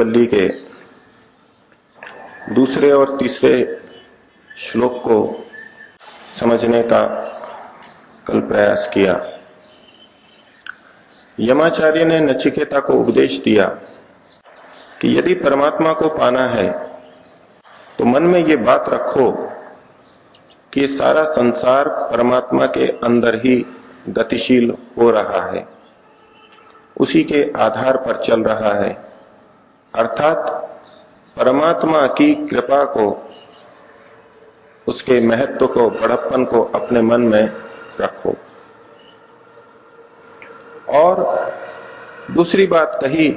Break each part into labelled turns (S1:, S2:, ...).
S1: बल्ली के दूसरे और तीसरे श्लोक को समझने का कल प्रयास किया। यमाचार्य ने नचिकेता को उपदेश दिया कि यदि परमात्मा को पाना है तो मन में ये बात रखो कि सारा संसार परमात्मा के अंदर ही गतिशील हो रहा है, उसी के आधार पर चल रहा है। अर्थात परमात्मा की कृपा को, उसके महत्व को, बड़प्पन को अपने मन में रखो। और दूसरी बात कही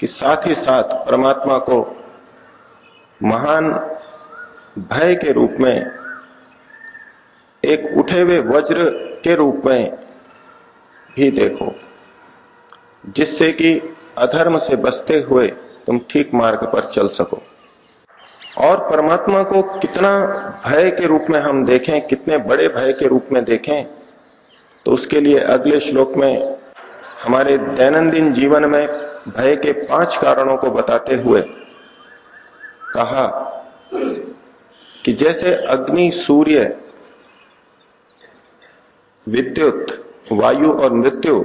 S1: कि साथ ही साथ परमात्मा को महान भय के रूप में, एक उठे हुए वज्र के रूप में भी देखो, जिससे कि अधर्म से बचते हुए तुम ठीक मार्ग पर चल सको। और परमात्मा को कितना भय के रूप में हम देखें, कितने बड़े भय के रूप में देखें तो उसके लिए अगले श्लोक में हमारे दैनंदिन जीवन में भय के पाँच कारणों को बताते हुए कहा कि जैसे अग्नि, सूर्य, विद्युत, वायु और मृत्यु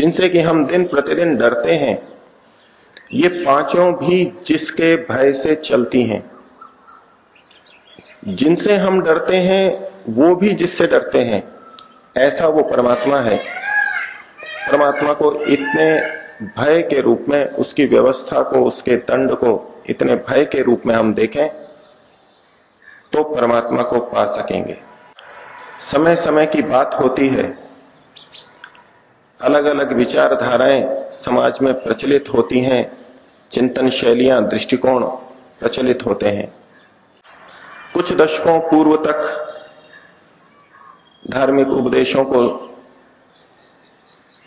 S1: जिनसे कि हम दिन प्रतिदिन डरते हैं, ये पाँचों भी जिसके भय से चलती हैं। जिनसे हम डरते हैं, वो भी जिससे डरते हैं। ऐसा वो परमात्मा है। परमात्मा को इतने भय के रूप में, उसकी व्यवस्था को, उसके दंड को इतने भय के रूप में हम देखें तो परमात्मा को पा सकेंगे। समय समय की बात होती है। अलग अलग विचारधाराएँ समाज में प्रचलित होती हैं, चिंतन शैलियाँ, दृष्टिकोण प्रचलित होते हैं। कुछ दशकों पूर्व तक धार्मिक उपदेशों को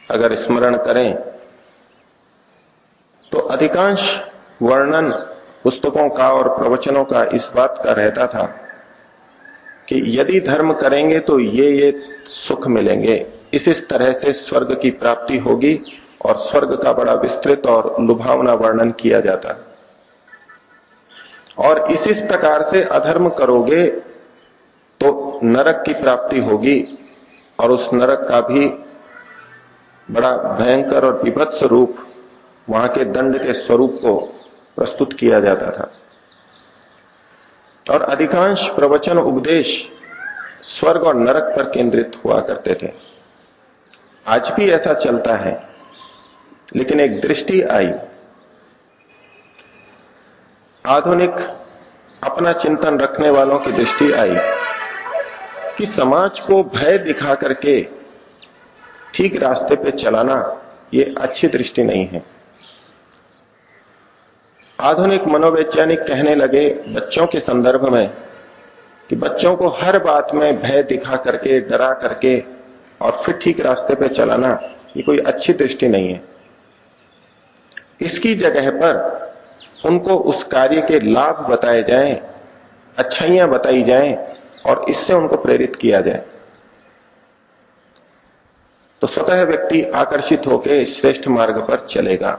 S1: अगर स्मरण करें तो अधिकांश वर्णन पुस्तकों का और प्रवचनों का इस बात का रहता था कि यदि धर्म करेंगे तो ये ये सुख मिलेंगे। इस इस तरह से स्वर्ग की प्राप्ति होगी और स्वर्ग का बड़ा विस्तृत और लुभावना वर्णन किया जाता है। और इस इस प्रकार से अधर्म करोगे तो नरक की प्राप्ति होगी और उस नरक का भी बड़ा भयंकर और विभत्स रूप वहाँ के दंड के स्वरूप को प्रस्तुत किया जाता था। और अधिकांश प्रवचन उपदेश स्वर्ग और नरक पर केंद्रित हुआ करते थे। आज भी ऐसा चलता है। लेकिन एक दृष्टि आई। आधुनिक अपना चिंतन रखने वालों की दृष्टि आई कि समाज को भय दिखा करके ठीक रास्ते पे चलाना ये अच्छी दृष्टि नहीं है। आधुनिक मनोवैज्ञानिक कहने लगे बच्चों के संदर्भ में कि बच्चों को हर बात में भय दिखा करके, डरा करके और फिर ठीक रास्ते पर चलाना ये कोई अच्छी दृष्टि नहीं है। इसकी जगह पर उनको उस कार्य के लाभ बताए जाएँ, अच्छाइयाँ बताई जाएँ और इससे उनको प्रेरित किया जाए। तो स्वतः व्यक्ति आकर्षित होकर श्रेष्ठ मार्ग पर चलेगा।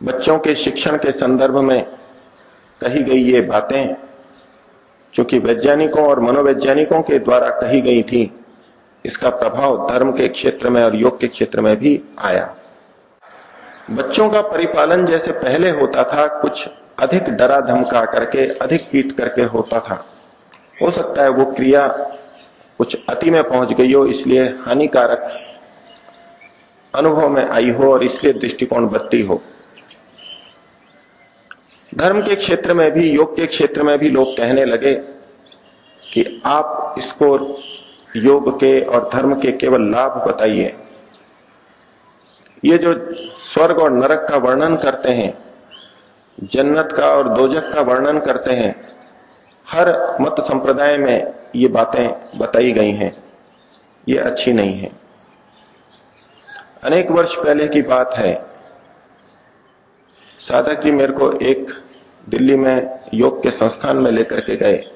S1: बच्चों के शिक्षण के संदर्भ में कही गई ये बातें चूँकि वैज्ञानिकों और मनोवैज्ञानिकों के द्वारा कही गई थी इसका प्रभाव धर्म के क्षेत्र में और योग के क्षेत्र में भी आया। बच्चों का परिपालन जैसे पहले होता था, कुछ अधिक डरा धमका करके, अधिक पीट करके होता था। हो सकता है वो क्रिया कुछ अति में पहुँच गई हो, इसलिए हानिकारक अनुभव में आई हो और इसलिए दृष्टिकोण बदती हो। धर्म के क्षेत्र में भी, योग के क्षेत्र में भी लोग कहने लगे कि आप इसको योग के और धर्म के केवल लाभ बताइए। ये जो स्वर्ग और नरक का वर्णन करते हैं, जन्नत का और दोजक का वर्णन करते हैं, हर मत संप्रदाय में ये बातें बताई गई हैं। ये अच्छी नहीं है। अनेक वर्ष पहले की बात है। साधक जी मेरे को एक दिल्ली में योग के संस्थान में लेकर के गए।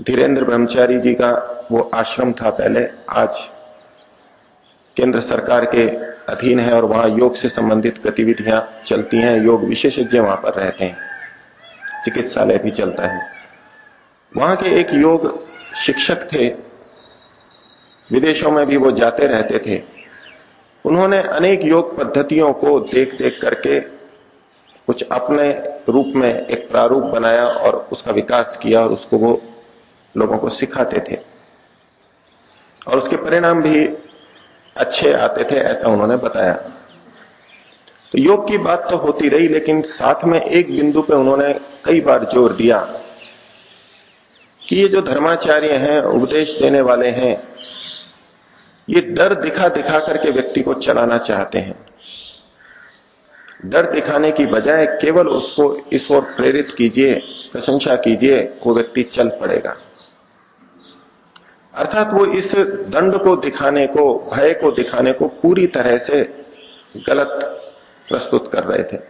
S1: धीरेन्द्र ब्रह्मचारी जी का वो आश्रम था पहले। आज केंद्र सरकार के अधीन है और वहाँ योग से संबंधित गतिविधियाँ चलती हैं। योग विशेषज्ञ वहाँ पर रहते हैं। चिकित्सालय भी चलता है। वहाँ के एक योग शिक्षक थे। विदेशों में भी वो जाते रहते थे। उन्होंने अनेक योग पद्धतियों को देख देख करके कुछ अपने रूप में एक प्रारूप बनाया और उसका विकास किया और उसको वो लोगों को सिखाते थे। और उसके परिणाम भी अच्छे आते थे, ऐसा उन्होंने बताया। तो योग की बात तो होती रही, लेकिन साथ में एक बिंदु पे उन्होंने कई बार ज़ोर दिया कि ये जो धर्माचार्य हैं, उपदेश देने वाले हैं, ये डर दिखा दिखा करके व्यक्ति को चलाना चाहते हैं। डर दिखाने की बजाय केवल उसको इस ओर प्रेरित कीजिए, प्रशंसा कीजिए, वो व्यक्ति चल पड़ेगा। अर्थात वो इस दंड को दिखाने को, भय को दिखाने को पूरी तरह से गलत प्रस्तुत कर रहे थे।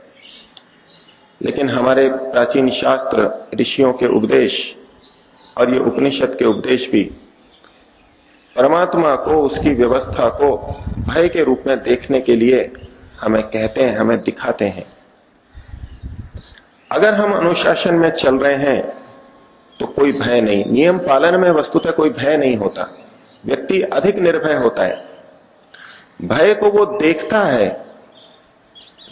S1: लेकिन हमारे प्राचीन शास्त्र, ऋषियों के उपदेश और ये उपनिषद के उपदेश भी परमात्मा को, उसकी व्यवस्था को भय के रूप में देखने के लिए हमें कहते हैं, हमें दिखाते हैं। अगर हम अनुशासन में चल रहे हैं तो कोई भय नहीं। नियम पालन में वस्तुतः कोई भय नहीं होता। व्यक्ति अधिक निर्भय होता है। भय को वो देखता है।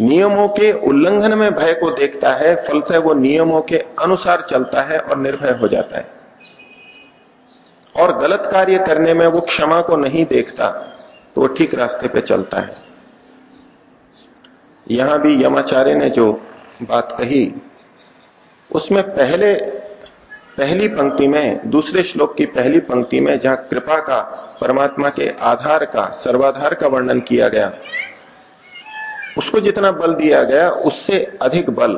S1: नियमों के उल्लंघन में भय को देखता है, फलतः वो नियमों के अनुसार चलता है और निर्भय हो जाता है। और गलत कार्य करने में वो क्षमा को नहीं देखता तो वो ठीक रास्ते पे चलता है। यहाँ भी यमाचार्य ने जो बात कही, उसमें पहले पहली पंक्ति में, दूसरे श्लोक की पहली पंक्ति में जहाँ कृपा का, परमात्मा के आधार का, सर्वाधार का वर्णन किया गया। उसको जितना बल दिया गया, उससे अधिक बल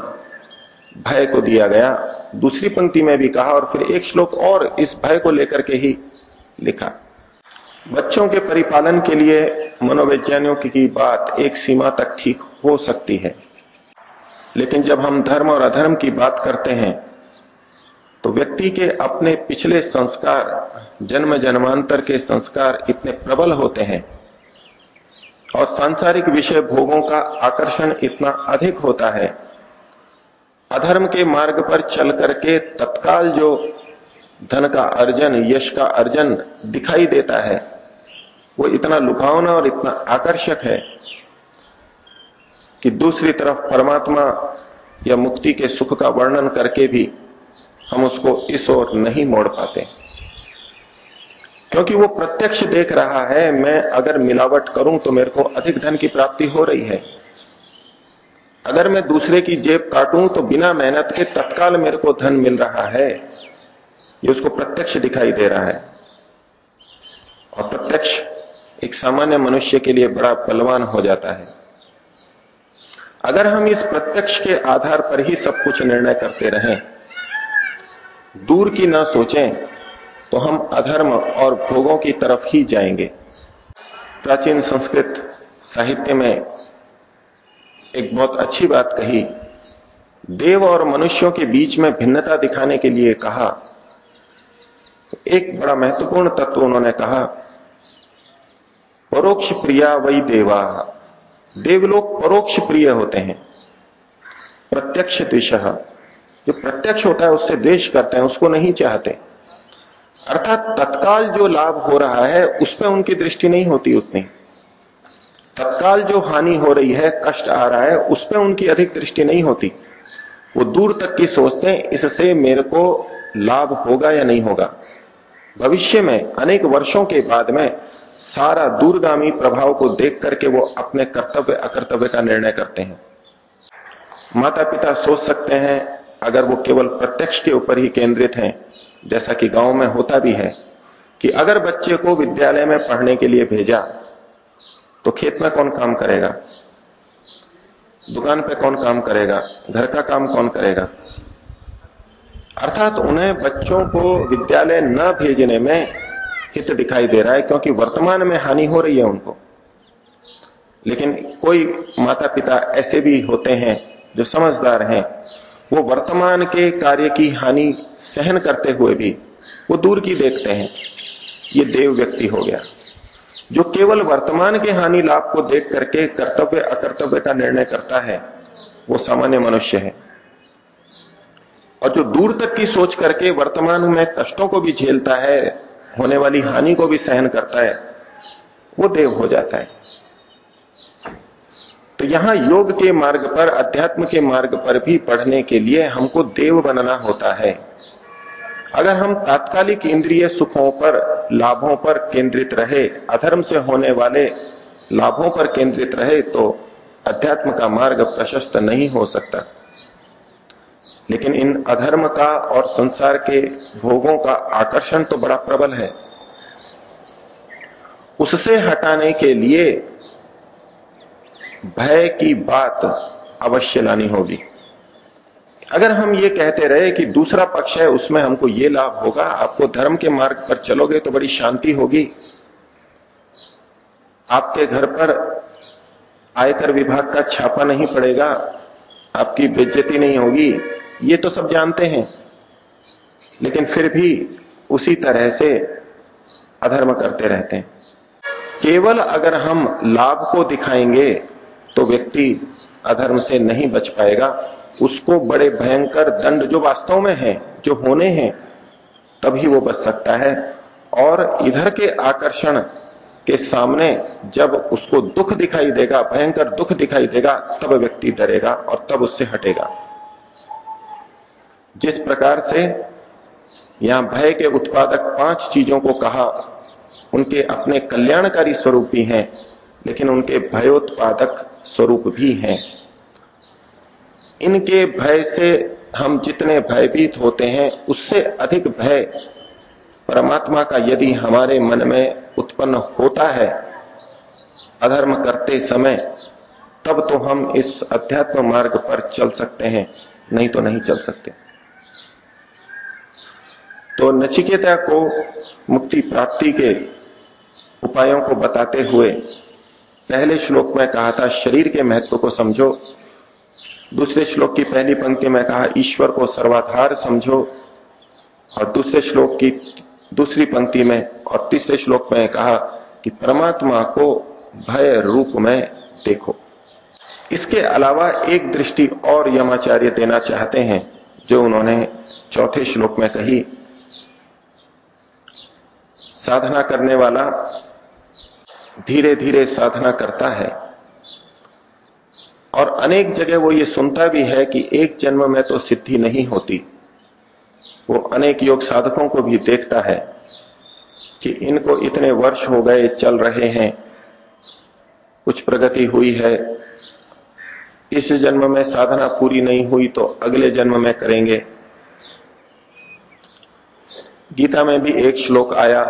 S1: भय को दिया गया। दूसरी पंक्ति में भी कहा और फिर एक श्लोक और इस भय को लेकर के ही लिखा। बच्चों के परिपालन के लिए मनोवैज्ञानिकों की बात एक सीमा तक ठीक हो सकती है। लेकिन जब हम धर्म और अधर्म की बात करते हैं तो व्यक्ति के अपने पिछले संस्कार, जन्म जन्मांतर के संस्कार इतने प्रबल होते हैं और सांसारिक विषय भोगों का आकर्षण इतना अधिक होता है। अधर्म के मार्ग पर चल करके तत्काल जो धन का अर्जन, यश का अर्जन दिखाई देता है, वो इतना लुभावना और इतना आकर्षक है कि दूसरी तरफ़ परमात्मा या मुक्ति के सुख का वर्णन करके भी हम उसको इस ओर नहीं मोड़ पाते। क्योंकि वो प्रत्यक्ष देख रहा है, मैं अगर मिलावट करूँ तो मेरे को अधिक धन की प्राप्ति हो रही है। अगर मैं दूसरे की जेब काटूं तो बिना मेहनत के तत्काल मेरे को धन मिल रहा है। ये उसको प्रत्यक्ष दिखाई दे रहा है। और प्रत्यक्ष एक सामान्य मनुष्य के लिए बड़ा बलवान हो जाता है। अगर हम इस प्रत्यक्ष के आधार पर ही सब कुछ निर्णय करते रहें दूर की ना सोचें तो हम अधर्म और भोगों की तरफ़ ही जाएँगे। प्राचीन संस्कृत साहित्य में एक बहुत अच्छी बात कही, देव और मनुष्यों के बीच में भिन्नता दिखाने के लिए कहा। एक बड़ा महत्वपूर्ण तत्व उन्होंने कहा, परोक्ष प्रिया वही देवा। देवलोक परोक्ष प्रिय होते हैं। प्रत्यक्ष दिशा जो प्रत्यक्ष होता है, उससे द्वेश करते हैं, उसको नहीं चाहते। अर्थात तत्काल जो लाभ हो रहा है उस पर उनकी दृष्टि नहीं होती उतनी। तत्काल जो हानि हो रही है, कष्ट आ रहा है उस पर उनकी अधिक दृष्टि नहीं होती। वो दूर तक की सोचते हैं, इससे मेरे को लाभ होगा या नहीं होगा। भविष्य में, अनेक वर्षों के बाद में, सारा दूरगामी प्रभाव को देख करके वो अपने कर्तव्य अकर्तव्य का निर्णय करते हैं। माता पिता सोच सकते हैं अगर वो केवल प्रत्यक्ष के ऊपर ही केंद्रित हैं, जैसा कि गाँव में होता भी है, कि अगर बच्चे को विद्यालय में पढ़ने के लिए भेजा तो खेत में कौन काम करेगा? दुकान पे कौन काम करेगा? घर का काम कौन करेगा? अर्थात उन्हें बच्चों को विद्यालय न भेजने में हित दिखाई दे रहा है, क्योंकि वर्तमान में हानि हो रही है उनको। लेकिन कोई माता पिता ऐसे भी होते हैं जो समझदार हैं वो वर्तमान के कार्य की हानि सहन करते हुए भी वो दूर की देखते हैं। ये देव व्यक्ति हो गया, जो केवल वर्तमान के हानि लाभ को देख करके कर्तव्य अकर्तव्य का निर्णय करता है, वो सामान्य मनुष्य है। और जो दूर तक की सोच करके वर्तमान में कष्टों को भी झेलता है, होने वाली हानि को भी सहन करता है, वो देव हो जाता है। तो यहाँ योग के मार्ग पर, अध्यात्म के मार्ग पर भी पढ़ने के लिए हमको देव बनना होता है। अगर हम तात्कालिक इंद्रिय सुखों पर, लाभों पर केंद्रित रहे, अधर्म से होने वाले लाभों पर केंद्रित रहे तो अध्यात्म का मार्ग प्रशस्त नहीं हो सकता। लेकिन इन अधर्म का और संसार के भोगों का आकर्षण तो बड़ा प्रबल है। उससे हटाने के लिए भय की बात अवश्य लानी होगी। अगर हम ये कहते रहे कि दूसरा पक्ष है, उसमें हमको ये लाभ होगा, आपको धर्म के मार्ग पर चलोगे तो बड़ी शांति होगी। आपके घर पर आयकर विभाग का छापा नहीं पड़ेगा, आपकी बेज्जती नहीं होगी, ये तो सब जानते हैं। लेकिन फिर भी उसी तरह से अधर्म करते रहते हैं। केवल अगर हम लाभ को दिखाएँगे तो व्यक्ति अधर्म से नहीं बच पाएगा। उसको बड़े भयंकर दंड जो वास्तव में है, जो होने हैं, तभी वो बच सकता है। और इधर के आकर्षण के सामने जब उसको दुख दिखाई देगा, भयंकर दुख दिखाई देगा, तब व्यक्ति डरेगा और तब उससे हटेगा। जिस प्रकार से यहाँ भय के उत्पादक पाँच चीज़ों को कहा, उनके अपने कल्याणकारी स्वरूप भी हैं। लेकिन उनके भयोत्पादक स्वरूप भी हैं। इनके भय से हम जितने भयभीत होते हैं, उससे अधिक भय परमात्मा का यदि हमारे मन में उत्पन्न होता है, अधर्म करते समय, तब तो हम इस अध्यात्म मार्ग पर चल सकते हैं, नहीं तो नहीं चल सकते। तो नचिकेता को मुक्ति प्राप्ति के उपायों को बताते हुए पहले श्लोक में कहा था, शरीर के महत्व को समझो। दूसरे श्लोक की पहली पंक्ति में कहा, ईश्वर को सर्वाधार समझो। और दूसरे श्लोक की, दूसरी पंक्ति में और तीसरे श्लोक में कहा कि परमात्मा को भय रूप में देखो। इसके अलावा एक दृष्टि और यमाचार्य देना चाहते हैं, जो उन्होंने चौथे श्लोक में कही, साधना करने वाला धीरे धीरे साधना करता है। और अनेक जगह वो ये सुनता भी है कि एक जन्म में तो सिद्धि नहीं होती। वो अनेक योग साधकों को भी देखता है कि इनको इतने वर्ष हो गए, चल रहे हैं, कुछ प्रगति हुई है। इस जन्म में साधना पूरी नहीं हुई तो अगले जन्म में करेंगे। गीता में भी एक श्लोक आया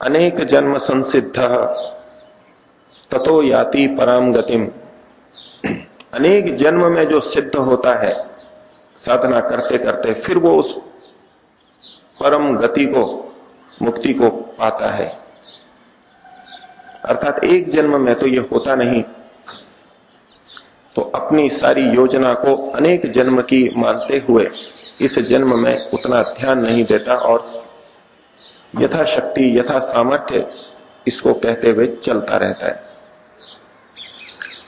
S1: अनेक जन्म संसिद्ध ततो याति पराम गतिम। अनेक जन्म में जो सिद्ध होता है, साधना करते करते फिर वो उस परम गति को, मुक्ति को पाता है। अर्थात एक जन्म में तो ये होता नहीं। तो अपनी सारी योजना को अनेक जन्म की मानते हुए इस जन्म में उतना ध्यान नहीं देता और यथाशक्ति यथा सामर्थ्य इसको कहते हुए चलता रहता है।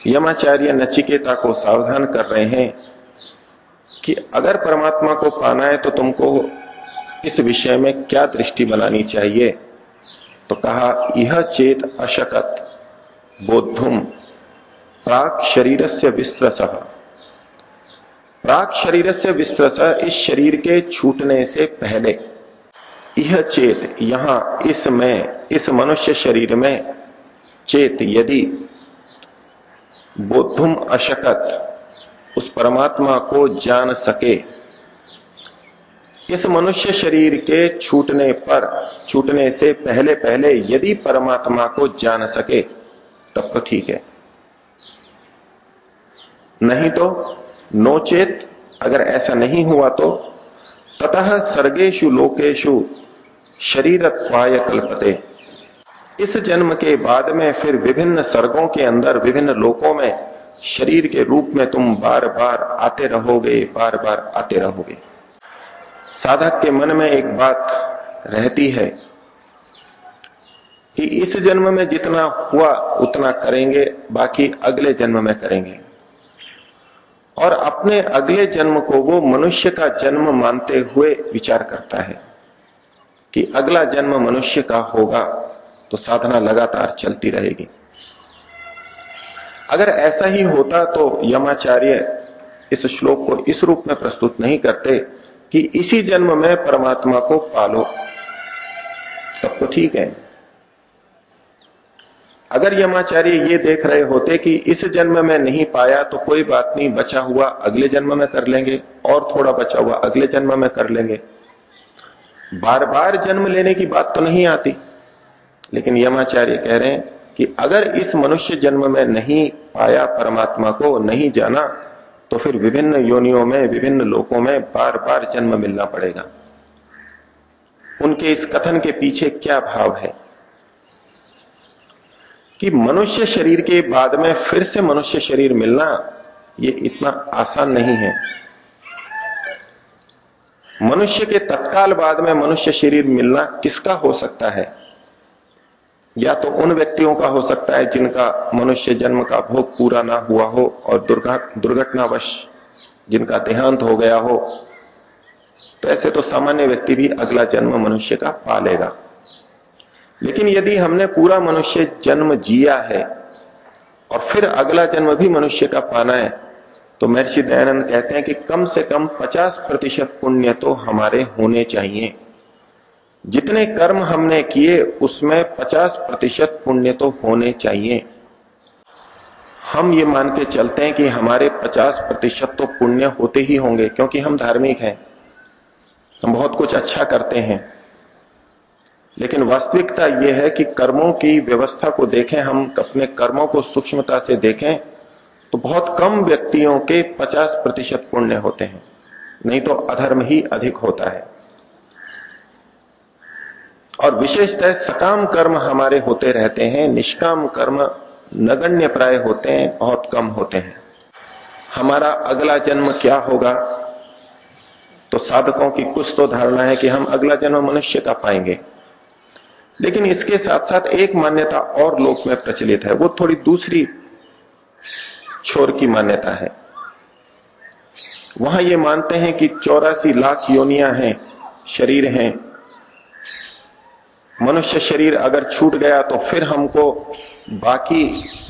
S1: यमाचार्य नचिकेता को सावधान कर रहे हैं कि अगर परमात्मा को पाना है तो तुमको इस विषय में क्या दृष्टि बनानी चाहिए? तो कहा यह चेत अशकत बोधुम प्राक शरीर से विस्तृस प्राक शरीर से विस्तृस इस शरीर के छूटने से पहले यह चेत यहाँ इसमें इस मनुष्य शरीर में, चेत यदि बोधुम अशकत, उस परमात्मा को जान सके। इस मनुष्य शरीर के छूटने पर, छूटने से पहले पहले यदि परमात्मा को जान सके, तब तो ठीक है। नहीं तो नोचेत अगर ऐसा नहीं हुआ तो ततः सर्गेशु लोकेशु शरीरत्वाय कल्पते। इस जन्म के बाद में फिर विभिन्न सर्गों के अंदर, विभिन्न लोकों में, शरीर के रूप में तुम बार बार आते रहोगे बार बार आते रहोगे। साधक के मन में एक बात रहती है कि इस जन्म में जितना हुआ, उतना करेंगे, बाकी अगले जन्म में करेंगे। और अपने अगले जन्म को वो मनुष्य का जन्म मानते हुए विचार करता है कि अगला जन्म मनुष्य का होगा तो साधना लगातार चलती रहेगी। अगर ऐसा ही होता तो यमाचार्य इस श्लोक को इस रूप में प्रस्तुत नहीं करते कि इसी जन्म में परमात्मा को पालो। तब तो ठीक है। अगर यमाचार्य ये देख रहे होते कि इस जन्म में नहीं पाया तो कोई बात नहीं, बचा हुआ अगले जन्म में कर लेंगे, और थोड़ा बचा हुआ अगले जन्म में कर लेंगे। बार बार जन्म लेने की बात तो नहीं आती। लेकिन यमाचार्य कह रहे हैं कि अगर इस मनुष्य जन्म में नहीं पाया परमात्मा को, नहीं जाना तो फिर विभिन्न योनियों में, विभिन्न लोकों में बार बार जन्म मिलना पड़ेगा। उनके इस कथन के पीछे क्या भाव है? कि मनुष्य शरीर के बाद में फिर से मनुष्य शरीर मिलना, ये इतना आसान नहीं है। मनुष्य के तत्काल बाद में मनुष्य शरीर मिलना किसका हो सकता है? या तो उन व्यक्तियों का हो सकता है जिनका मनुष्य जन्म का भोग पूरा ना हुआ हो और दुर्घटनावश जिनका देहांत हो गया हो। तो ऐसे तो सामान्य व्यक्ति भी अगला जन्म मनुष्य का पा लेगा। लेकिन यदि हमने पूरा मनुष्य जन्म जिया है और फिर अगला जन्म भी मनुष्य का पाना है तो महर्षि दयानंद कहते हैं कि कम से कम 50 प्रतिशत पुण्य तो हमारे होने चाहिए। जितने कर्म हमने किए, उसमें 50 प्रतिशत पुण्य तो होने चाहिए। हम ये मान के चलते हैं कि हमारे 50 प्रतिशत तो पुण्य होते ही होंगे, क्योंकि हम धार्मिक हैं। हम बहुत कुछ अच्छा करते हैं। लेकिन वास्तविकता यह है कि कर्मों की व्यवस्था को देखें, हम अपने कर्मों को सूक्ष्मता से देखें तो बहुत कम व्यक्तियों के 50 प्रतिशत पुण्य होते हैं। नहीं तो अधर्म ही अधिक होता है। और विशेषतः सकाम कर्म हमारे होते रहते हैं, निष्काम कर्म नगण्य प्राय होते हैं, बहुत कम होते हैं। हमारा अगला जन्म क्या होगा? तो साधकों की कुछ तो धारणा है कि हम अगला जन्म मनुष्य का पाएँगे। लेकिन इसके साथ साथ एक मान्यता और लोक में प्रचलित है। वो थोड़ी दूसरी छोर की मान्यता है। वहाँ ये मानते हैं कि चौरासी लाख योनियाँ हैं, शरीर हैं। मनुष्य शरीर अगर छूट गया तो फिर हमको बाकी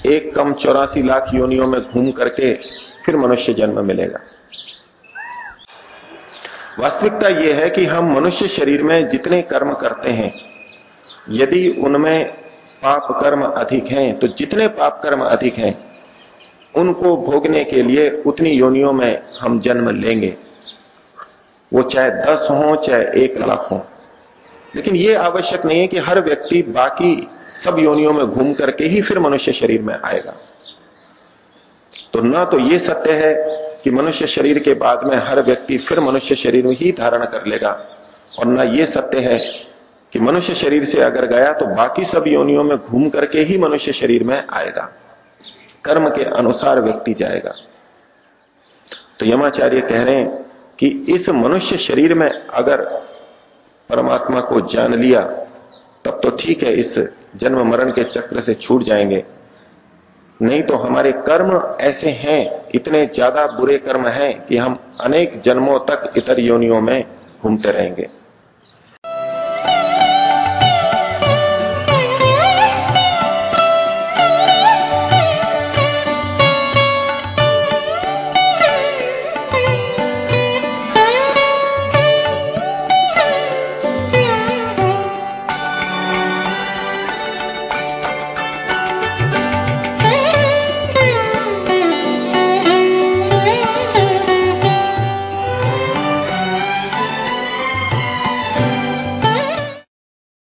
S1: एक कम चौरासी लाख योनियों में घूम करके फिर मनुष्य जन्म मिलेगा। वास्तविकता यह है कि हम मनुष्य शरीर में जितने कर्म करते हैं यदि उनमें पाप कर्म अधिक हैं तो जितने पाप कर्म अधिक हैं, उनको भोगने के लिए उतनी योनियों में हम जन्म लेंगे। वो चाहे दस हो, चाहे एक लाख हो। लेकिन ये आवश्यक नहीं है कि हर व्यक्ति बाकी सब योनियों में घूम करके ही फिर मनुष्य शरीर में आएगा। तो ना तो ये सत्य है कि मनुष्य शरीर के बाद में हर व्यक्ति फिर मनुष्य शरीर में ही धारण कर लेगा, और ना ये सत्य है कि मनुष्य शरीर से अगर गया तो बाकी सब योनियों में घूम करके ही मनुष्य शरीर में आएगा। कर्म के अनुसार व्यक्ति जाएगा। तो यमाचार्य कह रहे हैं कि इस मनुष्य शरीर में अगर परमात्मा को जान लिया, तब तो ठीक है, इस जन्म मरण के चक्र से छूट जाएँगे। नहीं तो हमारे कर्म ऐसे हैं, इतने ज़्यादा बुरे कर्म हैं कि हम अनेक जन्मों तक इतर योनियों में घूमते रहेंगे।